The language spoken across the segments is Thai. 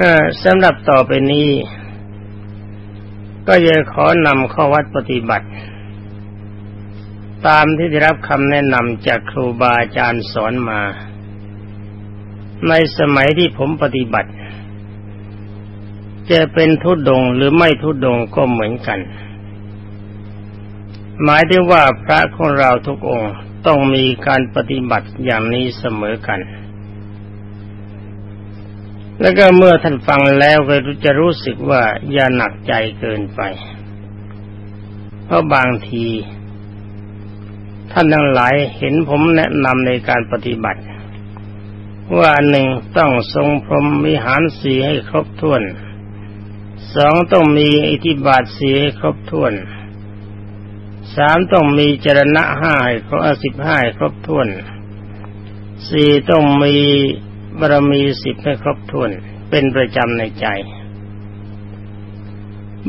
ออสำหรับต่อไปนี้ ก็จะขอนำข้อวัดปฏิบัติ ตามที่ได้รับคำแนะนำจากครูบาอาจารย์สอนมา ในสมัยที่ผมปฏิบัติ จะเป็นทุดดงหรือไม่ทุดดงก็เหมือนกัน หมายถึงว่าพระของเราทุกองค์ต้องมีการปฏิบัติอย่างนี้เสมอกัน แล้วก็เมื่อท่านฟังแล้วก็จะรู้สึกว่าอย่าหนักใจเกินไป เพราะบางที ท่านทั้งหลายเห็นผมแนะนำในการปฏิบัติ ว่าหนึ่งต้องทรงพรหมวิหารสีให้ครบถ้วนสองต้องมีอิทธิบาทสีให้ครบถ้วนสามต้องมีจรณะห้าให้ครบสิบห้าครบถ้วนสี่ต้องมี บารมีสิบให้ครบถ้วน เป็นประจำในใจ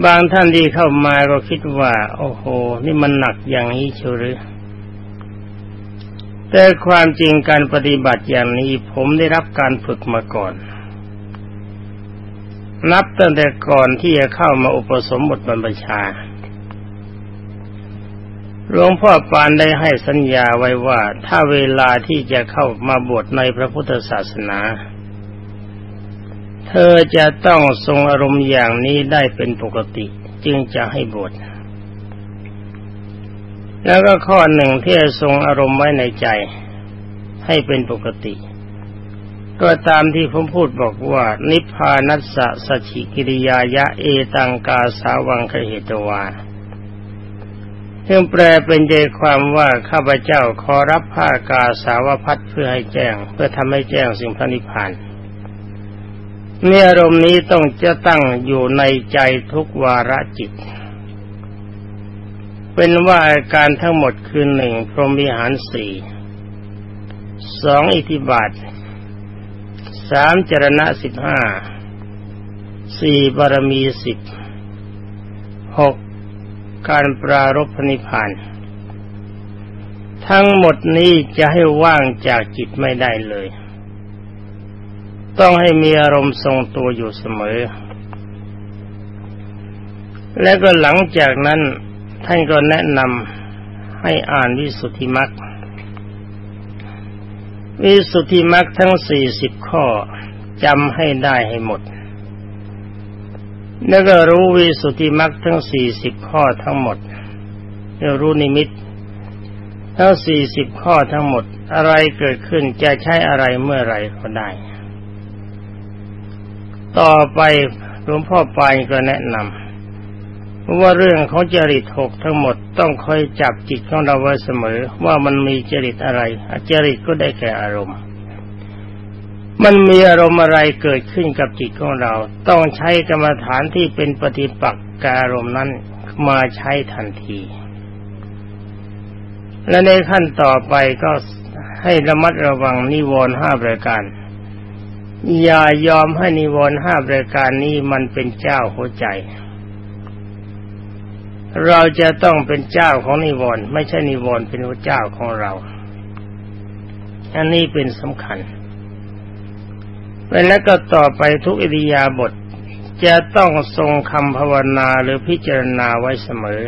บางท่านที่เข้ามาก็คิดว่า โอ้โห นี่มันหนักอย่างนี้เชียวหรือแต่ความจริงการปฏิบัติอย่างนี้ผมได้รับการฝึกมาก่อน นับตั้งแต่ก่อนที่จะเข้ามาอุปสมบทบรรพชา หลวงพ่อปานได้ให้สัญญาไว้ว่า ถ้าเวลาที่จะเข้ามาบวชในพระพุทธศาสนา เธอจะต้องทรงอารมณ์อย่างนี้ได้เป็นปกติ จึงจะให้บวชแล้วก็ข้อหนึ่งที่จะทรงอารมณ์ไว้ในใจ ให้เป็นปกติ ก็ตามที่ผมพูดบอกว่า นิพพานัสสะสชิกิริยายะเอตังกาสาวังคเหตวา ซึ่งแปลเป็นใจความว่าข้าพเจ้าขอรับผ้ากาสาวพัดเพื่อให้แจ้ง เพื่อทำให้แจ้งสิ่งพระนิพพานเมื่ออารมณ์นี้ต้องจะตั้งอยู่ในใจทุกวาระจิต เป็นว่าอาการทั้งหมดคือหนึ่งพรหมิหารสี่สองอิทธิบาทสามจรณะสิบห้าสี่บารมีสิบหก การปรารบพนิพาน ทั้งหมดนี้จะให้ว่างจากจิตไม่ได้เลย ต้องให้มีอารมณ์ทรงตัวอยู่เสมอ และก็หลังจากนั้นท่านก็แนะนำให้อ่านวิสุทธิมรรควิสุทธิมรรคทั้งสี่สิบข้อจำให้ได้ให้หมด แล้วก็รู้วิสุทธิมรรคทั้งสี่สิบข้อทั้งหมดแล้วรู้นิมิตทั้งสี่สิบข้อทั้งหมด อะไรเกิดขึ้นจะใช้อะไรเมื่อไรก็ได้ ต่อไปหลวงพ่อปายก็แนะนำว่าเรื่องของจริตหกทั้งหมดต้องคอยจับจิตของเราไว้เสมอ ว่ามันมีจริตอะไรจริตก็ได้แก่อารมณ์ มันมีอารมณ์อะไรเกิดขึ้นกับจิตของเรา ต้องใช้กรรมฐานที่เป็นปฏิปักษ์กับอารมณ์นั้นมาใช้ทันที และในขั้นต่อไปก็ให้ระมัดระวังนิวรณ์ห้าประการ อย่ายอมให้นิวรณ์ห้าประการนี้มันเป็นเจ้าหัวใจ เราจะต้องเป็นเจ้าของนิวรณ์ไม่ใช่นิวรณ์เป็นหัวเจ้าของเรา อันนี้เป็นสำคัญ แล้วก็ต่อไปทุกอิริยาบถจะต้องทรงคำภาวนาหรือพิจารณาไว้เสมอ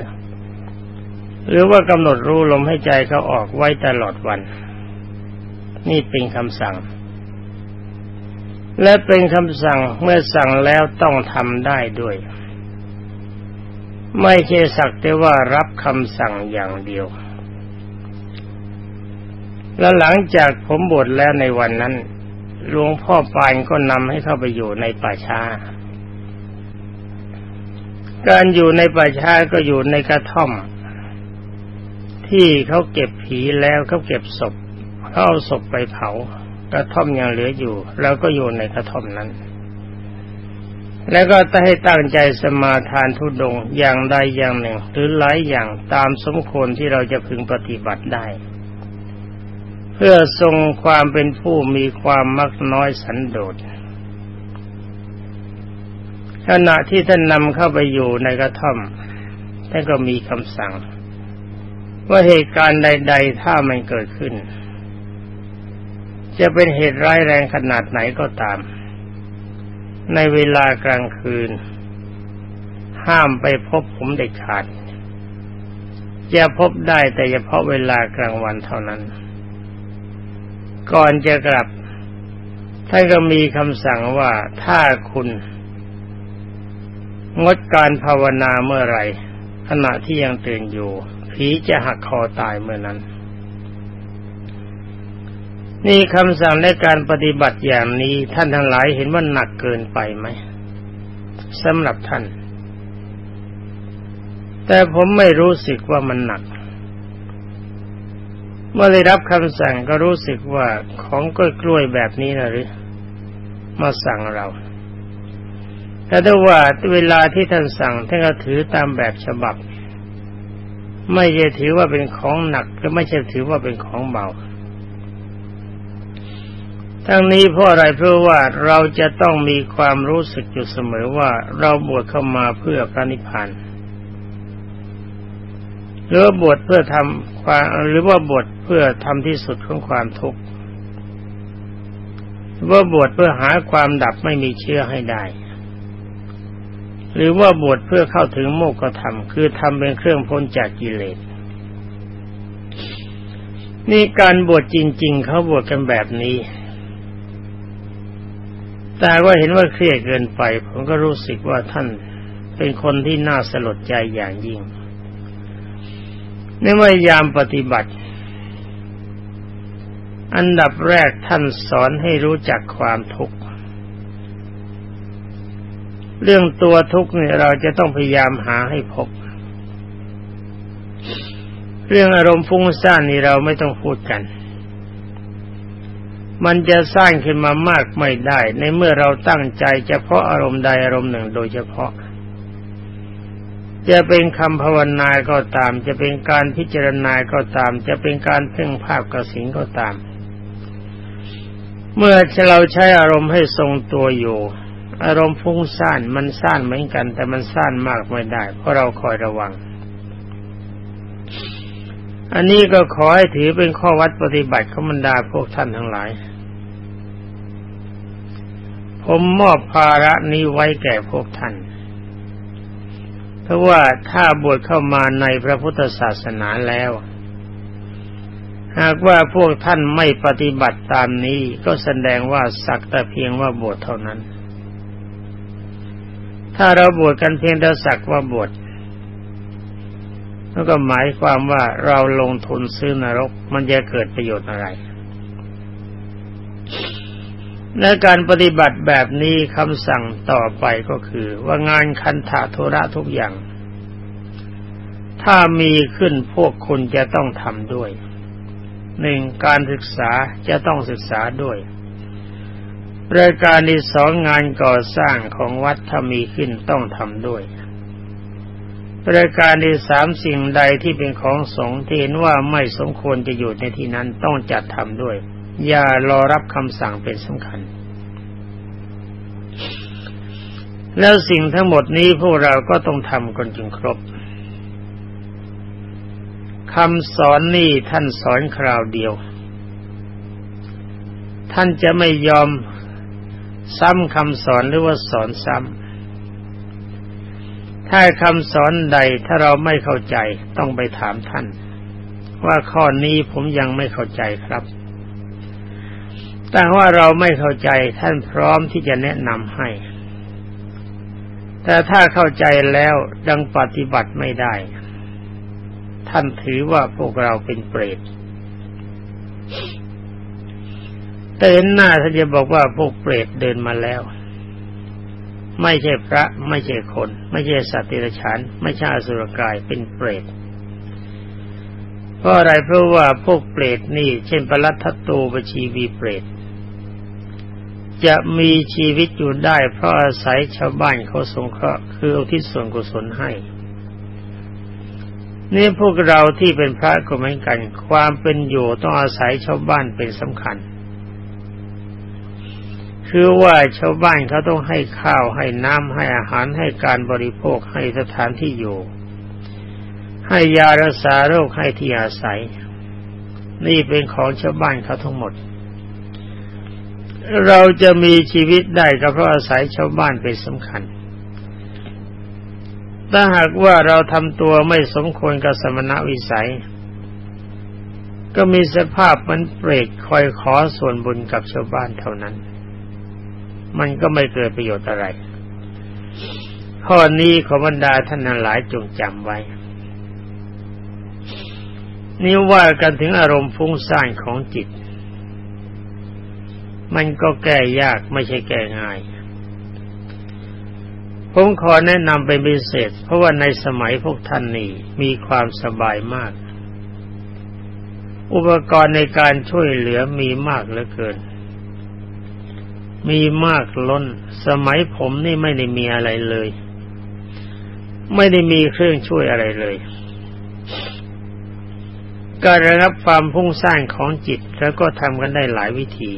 หรือว่ากำหนดรู้ลมให้ใจเขาออกไว้ตลอดวัน นี่เป็นคำสั่ง และเป็นคำสั่งเมื่อสั่งแล้วต้องทำได้ด้วย ไม่ใช่สักแต่ว่ารับคำสั่งอย่างเดียว แล้วหลังจากผมบวชแล้วในวันนั้น หลวงพ่อปานก็นำให้เข้าไปอยู่ในป่าช้า การอยู่ในป่าช้าก็อยู่ในกระท่อม ที่เขาเก็บผีแล้วเขาเก็บศพเขาเอาศพไปเผากระท่อมยังเหลืออยู่เราก็อยู่ในกระท่อมนั้น แล้วก็ให้ตั้งใจสมาทานทุดงอย่างใดอย่างหนึ่ง หรือหลายอย่างตามสมควรที่เราจะพึงปฏิบัติได้ เพื่อทรงความเป็นผู้มีความมักน้อยสันโดษขณะที่ท่านนำเข้าไปอยู่ในกระท่อมท่านก็มีคำสั่ง ว่าเหตุการณ์ใด ๆ ถ้ามันเกิดขึ้น จะเป็นเหตุร้ายแรงขนาดไหนก็ตาม ในเวลากลางคืน ห้ามไปพบผมเด็ดขาด จะพบได้แต่เฉพาะเวลากลางวันเท่านั้น ก่อนจะกลับท่านก็มีคำสั่งว่าถ้าคุณงดการภาวนาเมื่อไรขณะที่ยังตื่นอยู่ ผีจะหักคอตายเมื่อนั้น นี่คำสั่งในการปฏิบัติอย่างนี้ท่านทั้งหลายเห็นว่าหนักเกินไปไหมสำหรับท่าน แต่ผมไม่รู้สึกว่ามันหนัก เมื่อได้รับคำสั่งก็รู้สึกว่าของกล้วยๆแบบนี้นะหรือ มาสั่งเราแต่ถ้าว่าเวลาที่ท่านสั่งท่านก็ถือตามแบบฉบับ ไม่ใช่ถือว่าเป็นของหนักก็ไม่ใช่ถือว่าเป็นของเบาทั้งนี้เพราะอะไรเพราะว่าเราจะต้องมีความรู้สึกอยู่เสมอว่าเราบวชเข้ามาเพื่อพระนิพพาน หรือว่าบวชเพื่อทำความหรือว่าบวชเพื่อทำที่สุดของความทุกข์หรือว่าบวชเพื่อหาความดับไม่มีเชื่อให้ได้ หรือว่าบวชเพื่อเข้าถึงโมกขธรรมคือทำเป็นเครื่องพ้นจากกิเลสนี่การบวชจริง ๆ เขาบวชกันแบบนี้ แต่ว่าเห็นว่าเครียดเกินไป ผมก็รู้สึกว่าท่านเป็นคนที่น่าสลดใจอย่างยิ่ง ในเมื่อยามปฏิบัติ อันดับแรกท่านสอนให้รู้จักความทุกข์เรื่องตัวทุกข์เนี่ยเราจะต้องพยายามหาให้พบ เรื่องอารมณ์ฟุ้งซ่านนี่เราไม่ต้องพูดกัน มันจะสร้างขึ้นมามากไม่ได้ ในเมื่อเราตั้งใจเฉพาะอารมณ์ใดอารมณ์หนึ่งโดยเฉพาะ จะเป็นคำภาวนาก็ตาม จะเป็นการพิจารณาก็ตาม จะเป็นการเพ่งภาพกระสิงก็ตาม เมื่อเราใช้อารมณ์ให้ทรงตัวอยู่ อารมณ์ฟุ้งซ่านมันซ่านเหมือนกัน แต่มันซ่านมากไม่ได้ เพราะเราคอยระวัง อันนี้ก็ขอให้ถือเป็นข้อวัดปฏิบัติขบรรดาพวกท่านทั้งหลาย ผมมอบภาระนี้ไว้แก่พวกท่าน เพราะว่าถ้าบวชเข้ามาในพระพุทธศาสนาแล้ว หากว่าพวกท่านไม่ปฏิบัติตามนี้ก็แสดงว่าสักแต่เพียงว่าบวชเท่านั้น ถ้าเราบวชกันเพียงแต่สักว่าบวชแล้วก็หมายความว่าเราลงทุนซื้อนรกมันจะเกิดประโยชน์อะไร และการปฏิบัติแบบนี้คำสั่งต่อไปก็คือว่างานคันถาธุระทุกอย่าง ถ้ามีขึ้นพวกคุณจะต้องทำด้วยหนึ่งการศึกษาจะต้องศึกษาด้วยรายการที่สองงานก่อสร้างของวัดถ้ามีขึ้นต้องทำด้วยรายการที่สามสิ่งใดที่เป็นของสงฆ์ที่เห็นว่าไม่สมควรจะอยู่ในที่นั้นต้องจัดทำด้วย อย่ารอรับคำสั่งเป็นสำคัญ แล้วสิ่งทั้งหมดนี้พวกเราก็ต้องทำกันจนครบคำสอนนี่ท่านสอนคราวเดียว ท่านจะไม่ยอมซ้ำคำสอนหรือว่าสอนซ้ำ ถ้าคำสอนใดถ้าเราไม่เข้าใจต้องไปถามท่าน ว่าข้อนี้ผมยังไม่เข้าใจครับ แต่ว่าเราไม่เข้าใจท่านพร้อมที่จะแนะนำให้ แต่ถ้าเข้าใจแล้วดังปฏิบัติไม่ได้ ท่านถือว่าพวกเราเป็นเปรตแต่เห็นหน้าท่านจะบอกว่าพวกเปรตเดินมาแล้ว ไม่ใช่พระ ไม่ใช่คน ไม่ใช่สัตว์ติรฉานไม่ใช่อสุรกายเป็นเปรตเพราะอะไรเพราะว่าพวกเปรตนี่ เช่นปรัตตูปชีวีเปรต จะมีชีวิตอยู่ได้เพราะอาศัยชาวบ้านเขาสงเคราะห์คืออุทิศส่วนกุศลให้ นี่พวกเราที่เป็นพระก็เหมือนกัน ความเป็นอยู่ต้องอาศัยชาวบ้านเป็นสำคัญ คือว่าชาวบ้านเขาต้องให้ข้าวให้น้ำให้อาหารให้การบริโภคให้สถานที่อยู่ ให้ยารักษาโรคให้ที่อาศัย นี่เป็นของชาวบ้านเขาทั้งหมด เราจะมีชีวิตได้ก็เพราะอาศัยชาวบ้านเป็นสำคัญ ถ้าหากว่าเราทำตัวไม่สมควรกับสมณวิสัย ก็มีสภาพมันเปรตคอยขอส่วนบุญกับชาวบ้านเท่านั้น มันก็ไม่เกิดประโยชน์อะไร ข้อนี้ขอบรรดาท่านหลายจงจำไว้ นี่ว่ากันถึงอารมณ์ฟุ้งซ่านของจิต มันก็แก้ยากไม่ใช่แก้ง่าย ผมขอแนะนำเป็นพิเศษ เพราะว่าในสมัยพวกท่านนี่มีความสบายมาก อุปกรณ์ในการช่วยเหลือมีมากเหลือเกิน มีมากล้น สมัยผมนี่ไม่ได้มีอะไรเลย ไม่ได้มีเครื่องช่วยอะไรเลยการระงับความพุ่งสร้างของจิตแล้วก็ทำกันได้หลายวิธี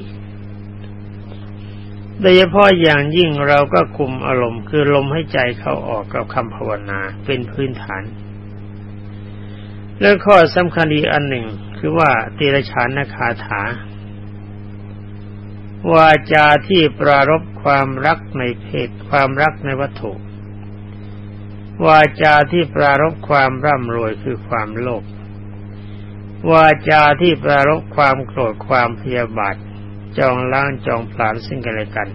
โดยเฉพาะอย่างยิ่งเราก็คุมอารมณ์ คือลมให้ใจเข้าออกกับคำภาวนาเป็นพื้นฐาน แล้วข้อสำคัญอีกอันหนึ่ง คือว่าตีรชานนาคาถาวาจาที่ปรารบความรักในเพศความรักในวัตถุ วาจาที่ปรารบความร่ำรวยคือความโลภวาจาที่ปรารบความโกรธความพยาบาท จองล้างจองผลาญซึ่งกันและกัน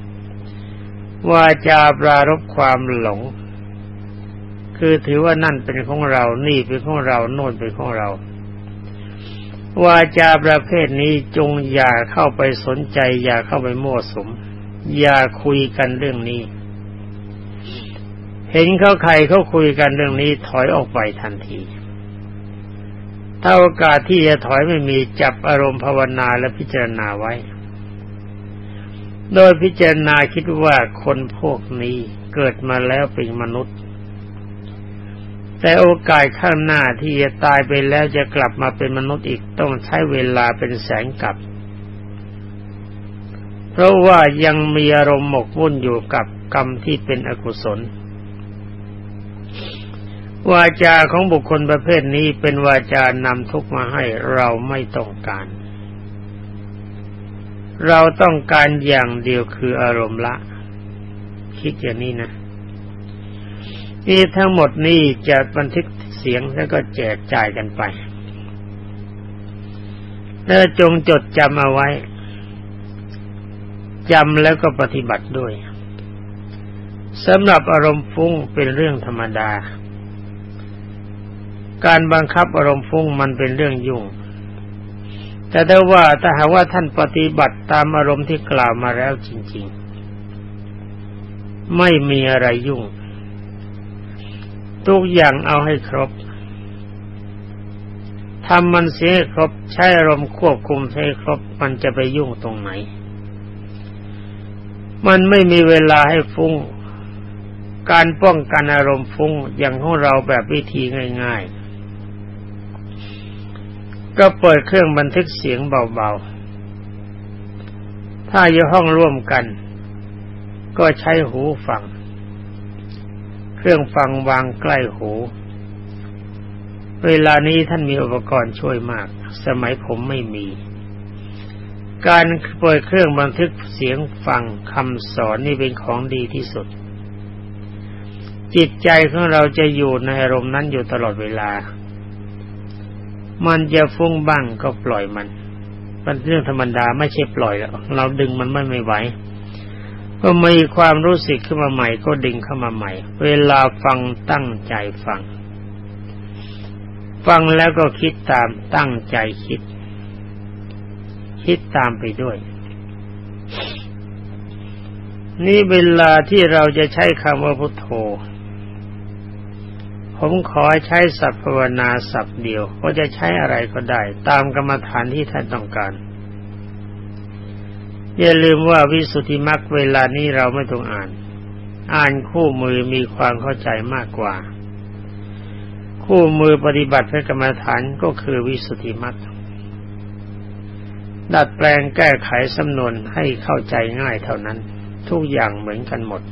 วาจาปรารบความหลง คือถือว่านั่นเป็นของเรานี่เป็นของเราโน่นเป็นของเรา วาจาประเภทนี้จงอย่าเข้าไปสนใจ อย่าเข้าไปมั่วสม อย่าคุยกันเรื่องนี้ เห็นเขาใครเขาคุยกันเรื่องนี้ถอยออกไปทันทีถ้าโอกาสที่จะถอยไม่มีจับอารมณ์ภาวนาและพิจารณาไว้ โดยพิจารณาคิดว่าคนพวกนี้เกิดมาแล้วเป็นมนุษย์ แต่โอกาสข้างหน้าที่จะตายไปแล้วจะกลับมาเป็นมนุษย์อีกต้องใช้เวลาเป็นแสงกับ เพราะว่ายังมีอารมณ์หมกมุ่นอยู่กับกรรมที่เป็นอกุศลวาจาของบุคคลประเภทนี้เป็นวาจานำทุกมาให้เราไม่ต้องการ เราต้องการอย่างเดียวคืออารมณ์ละ คิดอย่างนี้นะนี่ทั้งหมดนี้จะบันทึกเสียงแล้วก็แจกจ่ายกันไปแล้วจงจดจำเอาไว้จำแล้วก็ปฏิบัติด้วยสำหรับอารมณ์ฟุ้งเป็นเรื่องธรรมดา การบังคับอารมณ์ฟุ้งมันเป็นเรื่องยุ่ง แต่ถ้าว่าถ้าหากว่าท่านปฏิบัติตามอารมณ์ที่กล่าวมาแล้วจริง ๆ ไม่มีอะไรยุ่ง ทุกอย่างเอาให้ครบทำมันเสียครบใช้อารมณ์ควบคุมใช้ครบมันจะไปยุ่งตรงไหน มันไม่มีเวลาให้ฟุง้ง การป้องกันอารมณ์ฟุ้งอย่างของเราแบบวิธีง่าย ๆ ก็เปิดเครื่องบันทึกเสียงเบาๆ ถ้าอยู่ห้องร่วมกัน ก็ใช้หูฟัง เครื่องฟังวางใกล้หู เวลานี้ท่านมีอุปกรณ์ช่วยมาก สมัยผมไม่มี การเปิดเครื่องบันทึกเสียงฟังคำสอนนี่เป็นของดีที่สุด จิตใจของเราจะอยู่ในอารมณ์นั้นอยู่ตลอดเวลา มันจะฟุ้งบ้างก็ปล่อยมันเป็นเรื่องธรรมดาไม่ใช่ปล่อยแล้วเราดึงมันไม่ไม่ไหวก็มีความรู้สึกขึ้นมาใหม่ ก็ดึงเข้ามาใหม่ เวลาฟังตั้งใจฟัง ฟังแล้วก็คิดตามตั้งใจคิด คิดตามไปด้วย นี่เวลาที่เราจะใช้คำว่าพุทโธ ผมขอใช้สัพภาวนาสัพเดียวก็จะใช้อะไรก็ได้ ตามกรรมฐานที่ท่านต้องการ อย่าลืมว่าวิสุทธิมรรคเวลานี้เราไม่ต้องอ่าน อ่านคู่มือมีความเข้าใจมากกว่า คู่มือปฏิบัติพระกรรมฐานก็คือวิสุทธิมรรคดัดแปลงแก้ไขสำนวนให้เข้าใจง่ายเท่านั้น ทุกอย่างเหมือนกันหมด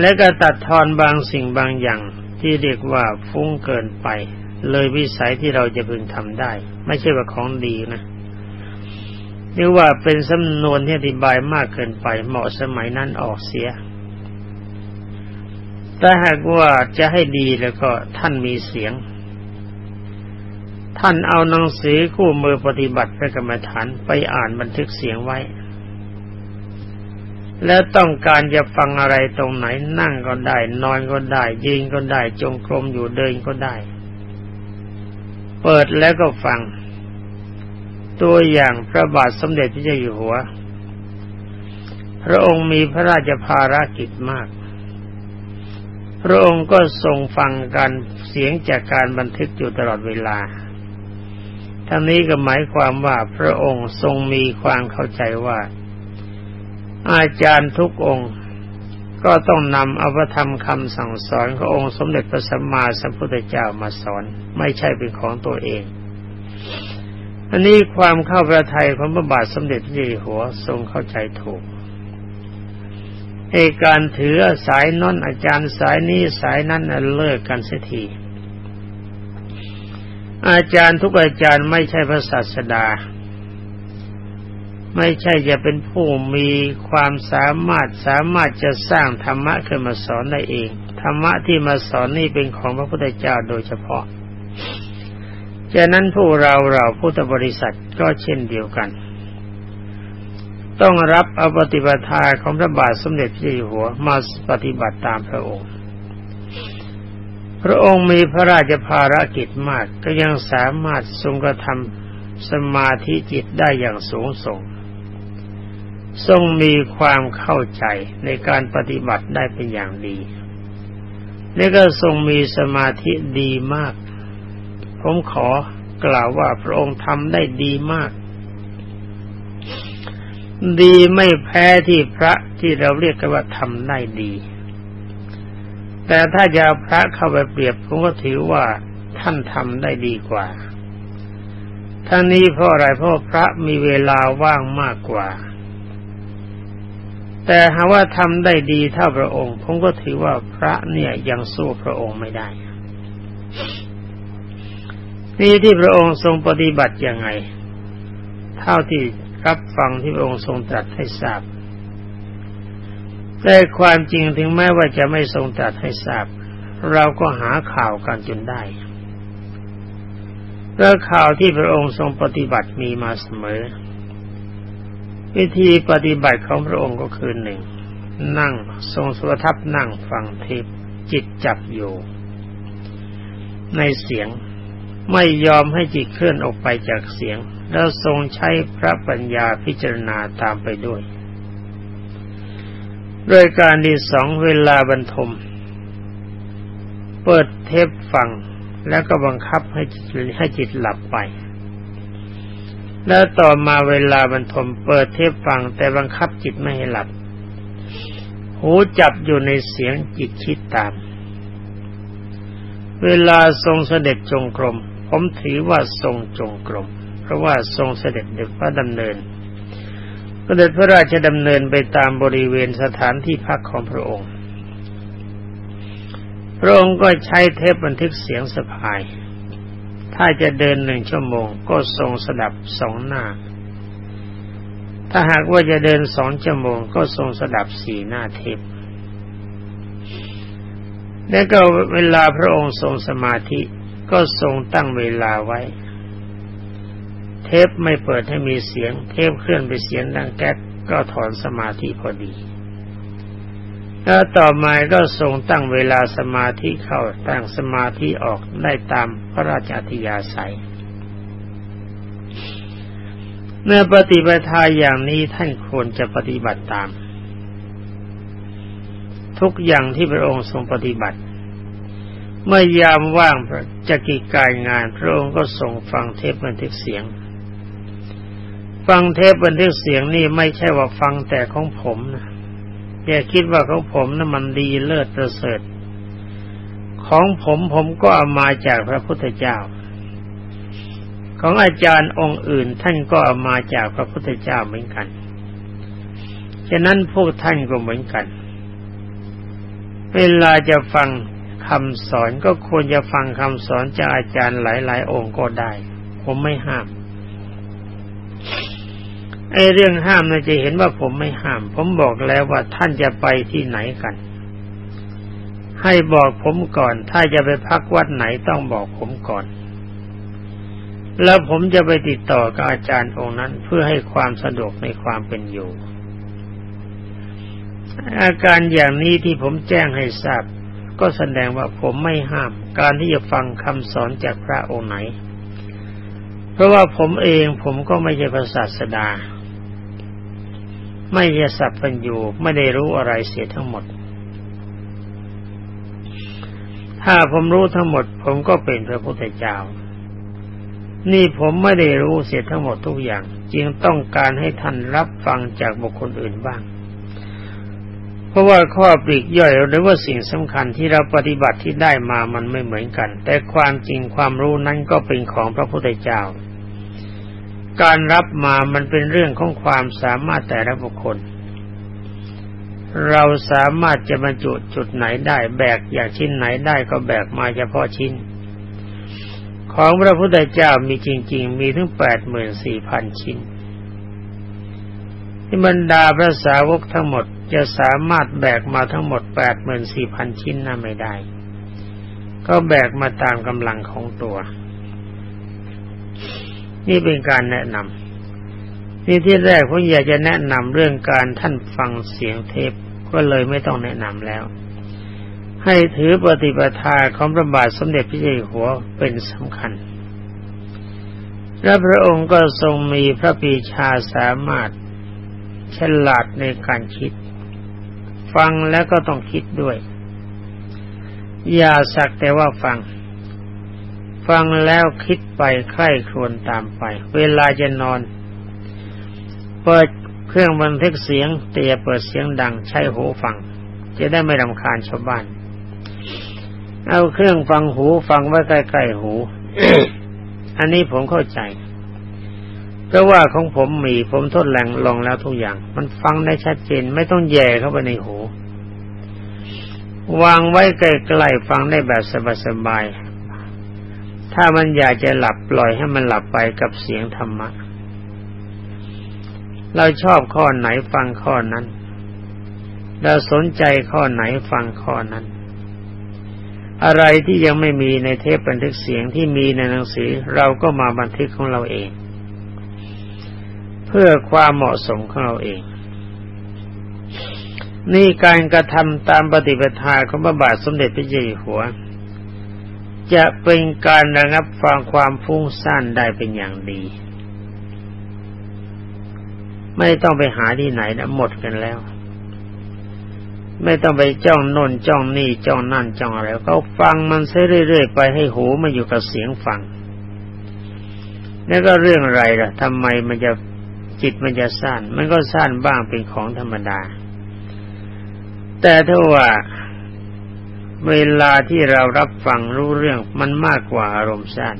และก็ตัดทอนบางสิ่งบางอย่างที่เรียกว่าฟุ้งเกินไป เลยวิสัยที่เราจะพึงทำได้ ไม่ใช่ว่าของดีนะหรือว่าเป็นสำนวนที่อธิบายมากเกินไปเหมาะสมัยนั้นออกเสียแต่หากว่าจะให้ดีแล้วก็ท่านมีเสียง ท่านเอาหนังสือคู่มือปฏิบัติพระกรรมฐานไปอ่านบันทึกเสียงไว้ แล้วต้องการจะฟังอะไรตรงไหนนั่งก็ได้ นอนก็ได้ ยืนก็ได้ จงกรมอยู่เดินก็ได้ เปิดแล้วก็ฟัง ตัวอย่างพระบาทสมเด็จพระเจ้าอยู่หัว พระองค์มีพระราชภารกิจมาก พระองค์ก็ทรงฟังการเสียงจากการบันทึกอยู่ตลอดเวลาทั้งนี้ก็หมายความว่าพระองค์ทรงมีความเข้าใจว่า อาจารย์ทุกองค์ก็ต้องนำอภธรรมคำสั่งสอนขององค์สมเด็จพระสัมมาสัมพุทธเจ้ามาสอน ไม่ใช่เป็นของตัวเอง อันนี้ความเข้าประทัยของพระบาทสมเด็จพระเจ้าอยู่หัวทรงเข้าใจถูกเอการถือสายน้นอาจารย์สายนี้สายนั้นเลิกกันเสียทีอาจารย์ทุกอาจารย์ไม่ใช่พระศาสดา ไม่ใช่จะเป็นผู้มีความสามารถสามารถจะสร้างธรรมะขึ้นมาสอนได้เอง ธรรมะที่มาสอนนี่เป็นของพระพุทธเจ้าโดยเฉพาะฉะนั้นพวกเราเราพุทธบริษัทก็เช่นเดียวกัน ต้องรับอปฏิบัติของพระบาทสมเด็จพระเจ้าอยู่หัวมาปฏิบัติตามพระองค์ พระองค์มีพระราชภารกิจมากก็ยังสามารถทรงกระทำสมาธิจิตได้อย่างสูงส่ง ทรงมีความเข้าใจในการปฏิบัติได้เป็นอย่างดีและก็ทรงมีสมาธิดีมาก ผมขอกล่าวว่าพระองค์ทำได้ดีมาก ดีไม่แพ้ที่พระที่เราเรียกกันว่าทำได้ดี แต่ถ้าจะเอาพระเข้าไปเปรียบผมก็ถือว่าท่านทำได้ดีกว่าทั้งนี้เพราะอะไรเพราะพระมีเวลาว่างมากกว่า แต่หาว่าทำได้ดีเท่าพระองค์ ผมก็ถือว่าพระเนี่ยยังสู้พระองค์ไม่ได้ นี่ที่พระองค์ทรงปฏิบัติยังไง เท่าที่รับฟังที่พระองค์ทรงตรัสให้ทราบ แต่ความจริงถึงแม้ว่าจะไม่ทรงตรัสให้ทราบ เราก็หาข่าวกันจนได้เรื่องข่าวที่พระองค์ทรงปฏิบัติมีมาเสมอ วิธีปฏิบัติของพระองค์ก็คือหนึ่งนั่งทรงสวทับนั่งฟังเทปจิตจับอยู่ ในเสียงไม่ยอมให้จิตเคลื่อนออกไปจากเสียง แล้วทรงใช้พระปัญญาพิจารณาตามไปด้วยโดยการที่สองเวลาบรรทม เปิดเทปฟังแล้วก็บังคับให้จิตให้จิตหลับไป แล้วต่อมาเวลาบรรทมเปิดเทปฟังแต่บังคับจิตไม่ให้หลับ หูจับอยู่ในเสียงจิตคิดตาม เวลาทรงเสด็จจงกรม ผมถือว่าทรงจงกรม เพราะว่าทรงเสด็จเด็จพระดำเนินเสด็จพระราชดำเนินไปตามบริเวณสถานที่พักของพระองค์ พระองค์ก็ใช้เทปบันทึกเสียงสะพาย ถ้าจะเดินหนึ่งชั่วโมง ก็ทรงสดับสองหน้า ถ้าหากว่าจะเดินสองชั่วโมง ก็ทรงสดับสี่หน้าเทปแล้วก็เวลาพระองค์ทรงสมาธิก็ทรงตั้งเวลาไว้ เทปไม่เปิดให้มีเสียง เทปเคลื่อนไปเสียงดังแก๊กก็ถอนสมาธิพอดี แล้วต่อมาก็ทรงตั้งเวลาสมาธิเข้าตั้งสมาธิออกได้ตามพระราชธิยาศัย เมื่อปฏิบัติทาอย่างนี้ท่านควรจะปฏิบัติตาม ทุกอย่างที่พระองค์ทรงปฏิบัติ เมื่อยามว่างจะกิจการงาน พระองค์ก็ส่งฟังเทปบันทึกเสียง ฟังเทปบันทึกเสียงนี่ไม่ใช่ว่าฟังแต่ของผมนะ อย่าคิดว่าของผมนะั้นมันดีเลิศประเสริฐ ของผมผมก็เอามาจากพระพุทธเจ้า ของอาจารย์องค์อื่นท่านก็เอามาจากพระพุทธเจ้าเหมือนกัน ฉะนั้นพวกท่านก็เหมือนกัน เวลาจะฟังคำสอนก็ควรจะฟังคำสอนจากอาจารย์หลาย ๆ องค์ก็ได้ ผมไม่ห้าม ไอ้เรื่องห้ามนะจะเห็นว่าผมไม่ห้าม ผมบอกแล้วว่าท่านจะไปที่ไหนกัน ให้บอกผมก่อน ถ้าจะไปพักวัดไหนต้องบอกผมก่อน แล้วผมจะไปติดต่อกับอาจารย์องค์นั้น เพื่อให้ความสะดวกในความเป็นอยู่ อาการอย่างนี้ที่ผมแจ้งให้ทราบ ก็แสดงว่าผมไม่ห้าม การที่จะฟังคำสอนจากพระองค์ไหนเพราะว่าผมเองผมก็ไม่ใช่พระศาสดา ไม่ยสัพพัญญูไม่ได้รู้อะไรเสียทั้งหมด ถ้าผมรู้ทั้งหมด ผมก็เป็นพระพุทธเจ้า นี่ผมไม่ได้รู้เสียทั้งหมดทุกอย่าง จึงต้องการให้ท่านรับฟังจากบุคคลอื่นบ้าง เพราะว่าข้อปลีกย่อยหรือว่าสิ่งสำคัญที่เราปฏิบัติที่ได้มามันไม่เหมือนกัน แต่ความจริงความรู้นั้นก็เป็นของพระพุทธเจ้า การรับมามันเป็นเรื่องของความสามารถแต่ละบุคคล เราสามารถจะบรรจุจุดไหนได้แบกอย่างชิ้นไหนได้ก็แบกมาเฉพาะชิ้น ของพระพุทธเจ้ามีจริง ๆ มีถึงแปดหมื่นสี่พันชิ้นที่บรรดาพระสาวกทั้งหมดจะสามารถแบกมาทั้งหมดแปดหมื่นสี่พันชิ้นน่าไม่ได้ ก็แบกมาตามกำลังของตัว นี่เป็นการแนะนำนี่ที่แรกผมอยากจะแนะนำเรื่องการท่านฟังเสียงเทปก็เลยไม่ต้องแนะนำแล้ว ให้ถือปฏิปทาของพระบาทสมเด็จพระเจ้าอยู่หัวเป็นสำคัญและพระองค์ก็ทรงมีพระปีชาสามารถฉลาดในการคิด ฟังแล้วก็ต้องคิดด้วย อย่าสักแต่ว่าฟัง ฟังแล้วคิดไปใคร่ครวญตามไป เวลาจะนอน เปิดเครื่องบันทึกเสียง เตียเปิดเสียงดังใช้หูฟัง จะได้ไม่รำคาญชาวบ้าน เอาเครื่องฟังหูฟังไว้ใกล้ๆหู อันนี้ผมเข้าใจเพราะว่าของผมมีผมทดลองลองแล้วทุกอย่าง มันฟังได้ชัดเจนไม่ต้องแย่เข้าไปในหูวางไว้ใกล้ๆฟังได้แบบสบายๆ ถ้ามันอยากจะหลับปล่อยให้มันหลับไปกับเสียงธรรมะ เราชอบข้อไหนฟังข้อนั้น เราสนใจข้อไหนฟังข้อนั้น อะไรที่ยังไม่มีในเทปบันทึกเสียงที่มีในหนังสือเราก็มาบันทึกของเราเอง เพื่อความเหมาะสมของเราเองนี่การกระทำตามปฏิปทาของพระบาทสมเด็จพระเจ้าอยู่หัว จะเป็นการระงับฟังความฟุ้งซ่านได้เป็นอย่างดี ไม่ต้องไปหาที่ไหนนะหมดกันแล้ว ไม่ต้องไปจ้องนนจ้องนี่จ้องนั่นจ้องอะไรก็ฟังมันเรื่อยๆไปให้หูมาอยู่กับเสียงฟัง แล้วก็เรื่องอะไรล่ะทำไมมันจะจิตมันจะสั้นมันก็สั้นบ้างเป็นของธรรมดา แต่ถ้าว่า เวลาที่เรารับฟังรู้เรื่องมันมากกว่าอารมณ์สั้น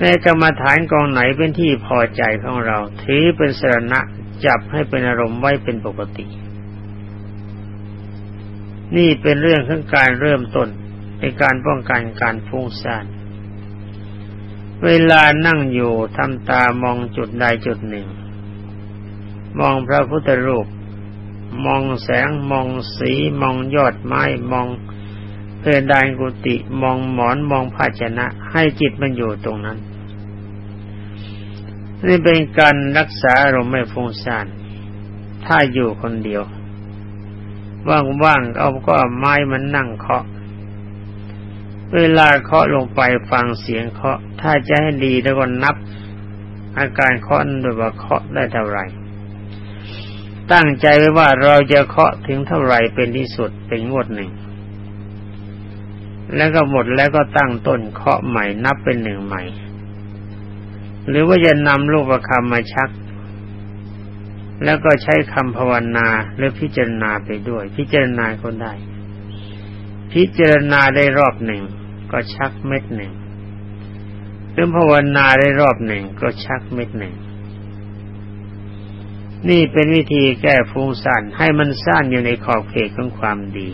ในกรรมฐานกองไหนเป็นที่พอใจของเราถือเป็นสรณะจับให้เป็นอารมณ์ไว้เป็นปกติ นี่เป็นเรื่องของการเริ่มต้นในการป้องกันการฟุ้งซ่านเวลานั่งอยู่ทำตามองจุดใดจุดหนึ่ง มองพระพุทธรูป มองแสงมองสีมองยอดไม้มองเพดานกุฏิมองหมอนมองภาชนะ ให้จิตมันอยู่ตรงนั้น นี่เป็นการรักษาอารมณ์ไม่ฟุ้งซ่านถ้าอยู่คนเดียว ว่างๆเอาก็ไม้มันนั่งเคาะ เวลาเคาะลงไปฟังเสียงเคาะ ถ้าจะให้ดีแล้วก็นับ อาการเคาะโดยว่าเคาะได้เท่าไหร่ ตั้งใจไว้ว่าเราจะเคาะถึงเท่าไหร่เป็นที่สุดเป็นงวดหนึ่ง แล้วก็หมดแล้วก็ตั้งต้นเคาะใหม่นับเป็นหนึ่งใหม่ หรือว่าจะนำลูกประคำมาชัก แล้วก็ใช้คำภาวนาหรือพิจารณาไปด้วย พิจารณาคนได้ พิจารณาได้รอบหนึ่ง ก็ชักเม็ดหนึ่งหรือภาวนาได้รอบหนึ่งก็ชักเม็ดหนึ่ง นี่เป็นวิธีแก้ฟุ้งซ่านให้มันซ่านอยู่ในขอบเขตของความดี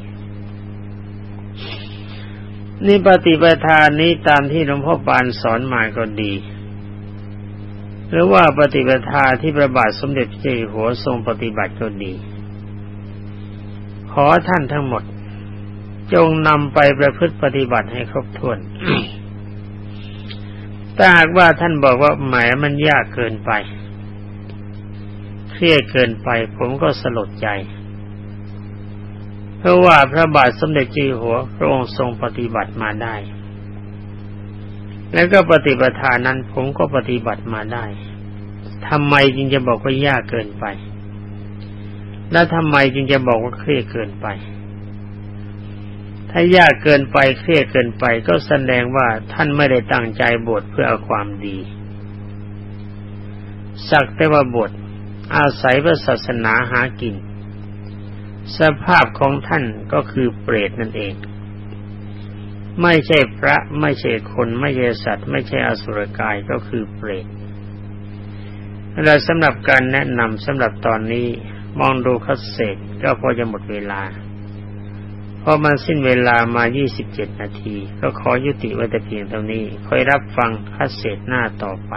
นี่ปฏิปทานนี้ตามที่หลวงพ่อปานสอนมาก็ดี หรือว่าปฏิปทาที่พระบาทสมเด็จพระเจ้าอยู่หัวทรงปฏิบัติก็ดี ขอท่านทั้งหมด จงนำไปประพฤติปฏิบัติให้ครบถ้วนถ้าหากว่าท่านบอกว่าแหมมันยากเกินไป เครียดเกินไป ผมก็สลดใจ เพราะว่าพระบาทสมเด็จเจ้าหัวพระองค์ทรงปฏิบัติมาได้ แล้วก็ปฏิปทานั้นผมก็ปฏิบัติมาได้ทำไมจึงจะบอกว่ายากเกินไป แล้วทำไมจึงจะบอกว่าเครียดเกินไปถ้ายากเกินไปเครียดเกินไปก็แสดงว่าท่านไม่ได้ตั้งใจบวชเพื่อเอาความดี สักแต่ว่าบวช อาศัยพระศาสนาหากิน สภาพของท่านก็คือเปรตนั่นเอง ไม่ใช่พระไม่ใช่คนไม่ใช่สัตว์ ไม่ใช่อสุรกายก็คือเปรตและสำหรับการแนะนำสำหรับตอนนี้มองดูคัสเศษก็พอจะหมดเวลาพอมันสิ้นเวลามา 27 นาที ก็ขอยุติไว้แต่เพียงเท่านี้คอยรับฟังคัสเศษหน้าต่อไป